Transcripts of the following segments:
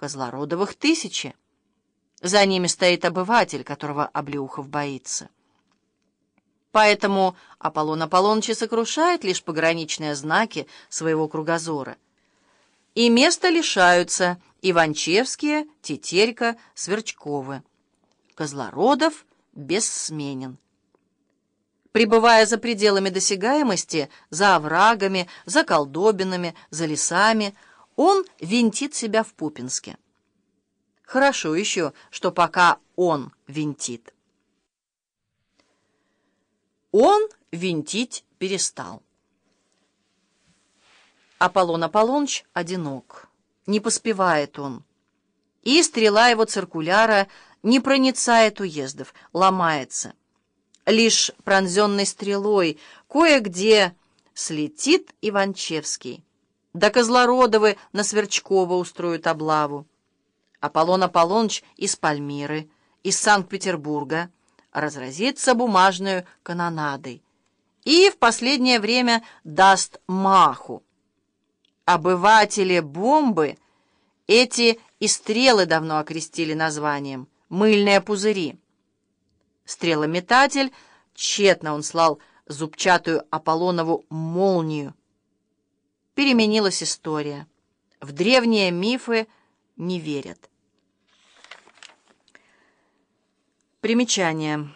Козлородовых тысячи. За ними стоит обыватель, которого Облеухов боится. Поэтому Аполлон Аполлоныч сокрушает лишь пограничные знаки своего кругозора. И места лишаются Иванчевские, Тетерька, Сверчковы. Козлородов бессменен. Прибывая за пределами досягаемости, за оврагами, за колдобинами, за лесами, он винтит себя в Пупинске. Хорошо еще, что пока он винтит. Он винтить перестал. Аполлон Аполлоныч одинок. Не поспевает он. И стрела его циркуляра не проницает уездов, ломается. Лишь пронзенной стрелой кое-где слетит Иванчевский. Да Козлородовы на Сверчкова устроят облаву. Аполлон Аполлоныч из Пальмиры, из Санкт-Петербурга разразится бумажную канонадой и в последнее время даст маху. Обыватели бомбы эти и стрелы давно окрестили названием «мыльные пузыри». Стрелометатель, тщетно он слал зубчатую Аполлонову молнию. Переменилась история. В древние мифы не верят. Примечание.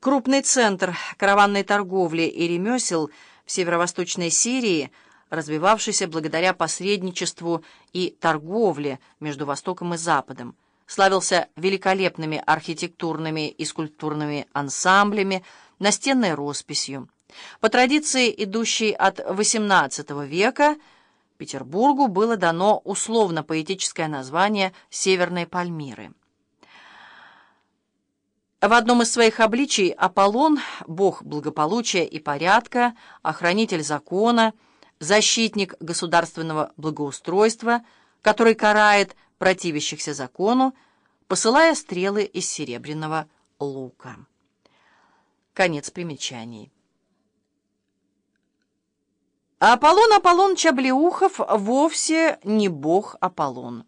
Крупный центр караванной торговли и ремесел в северо-восточной Сирии, развивавшийся благодаря посредничеству и торговле между Востоком и Западом, славился великолепными архитектурными и скульптурными ансамблями, настенной росписью. По традиции, идущей от XVIII века, Петербургу было дано условно-поэтическое название «Северной Пальмиры». В одном из своих обличий Аполлон, бог благополучия и порядка, охранитель закона, защитник государственного благоустройства, который карает противящихся закону, посылая стрелы из серебряного лука. Конец примечаний. Аполлон Аполлон Чаблеухов вовсе не бог Аполлон.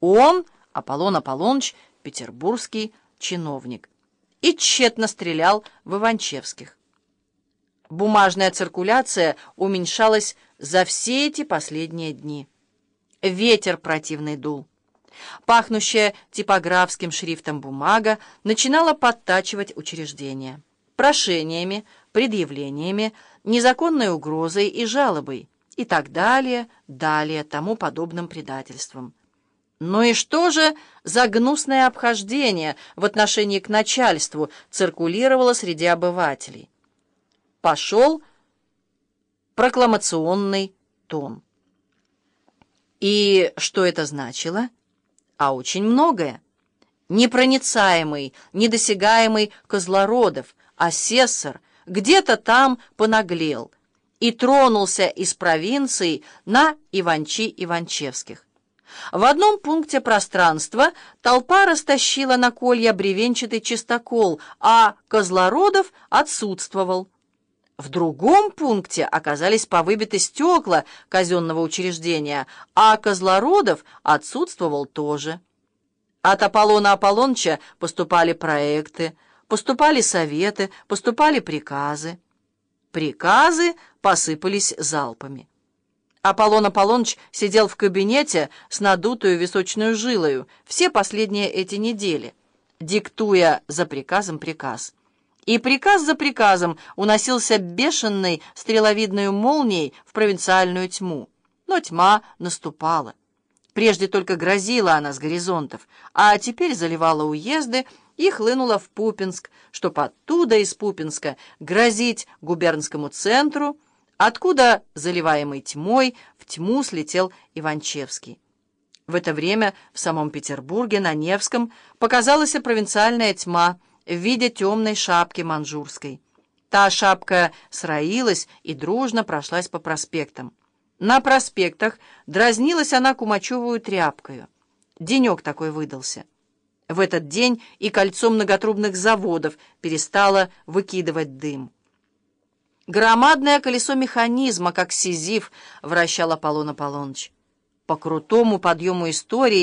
Он, Аполлон Аполлоныч, петербургский чиновник и тщетно стрелял в Иванчевских. Бумажная циркуляция уменьшалась за все эти последние дни. Ветер противный дул. Пахнущая типографским шрифтом бумага начинала подтачивать учреждения. Прошениями, предъявлениями, незаконной угрозой и жалобой и так далее, далее тому подобным предательством. Ну и что же за гнусное обхождение в отношении к начальству циркулировало среди обывателей? Пошел прокламационный тон. И что это значило? А очень многое. Непроницаемый, недосягаемый Козлородов, асессор, где-то там понаглел и тронулся из провинции на Иванчи-Иванчевских. В одном пункте пространства толпа растащила на колья бревенчатый чистокол, а Козлородов отсутствовал. В другом пункте оказались повыбиты стекла казенного учреждения, а Козлородов отсутствовал тоже. От Аполлона Аполлонча поступали проекты, поступали советы, поступали приказы. Приказы посыпались залпами. Аполлон Аполлоныч сидел в кабинете с надутую височную жилою все последние эти недели, диктуя за приказом приказ. И приказ за приказом уносился бешеной стреловидной молнией в провинциальную тьму. Но тьма наступала. Прежде только грозила она с горизонтов, а теперь заливала уезды и хлынула в Пупинск, чтоб оттуда из Пупинска грозить губернскому центру, откуда, заливаемый тьмой, в тьму слетел Иванчевский. В это время в самом Петербурге, на Невском, показалась провинциальная тьма в виде темной шапки манжурской. Та шапка сроилась и дружно прошлась по проспектам. На проспектах дразнилась она кумачевую тряпкою. Денек такой выдался. В этот день и кольцо многотрубных заводов перестало выкидывать дым. Громадное колесо механизма, как сизиф, вращал Аполлон Аполлоныч. По крутому подъему истории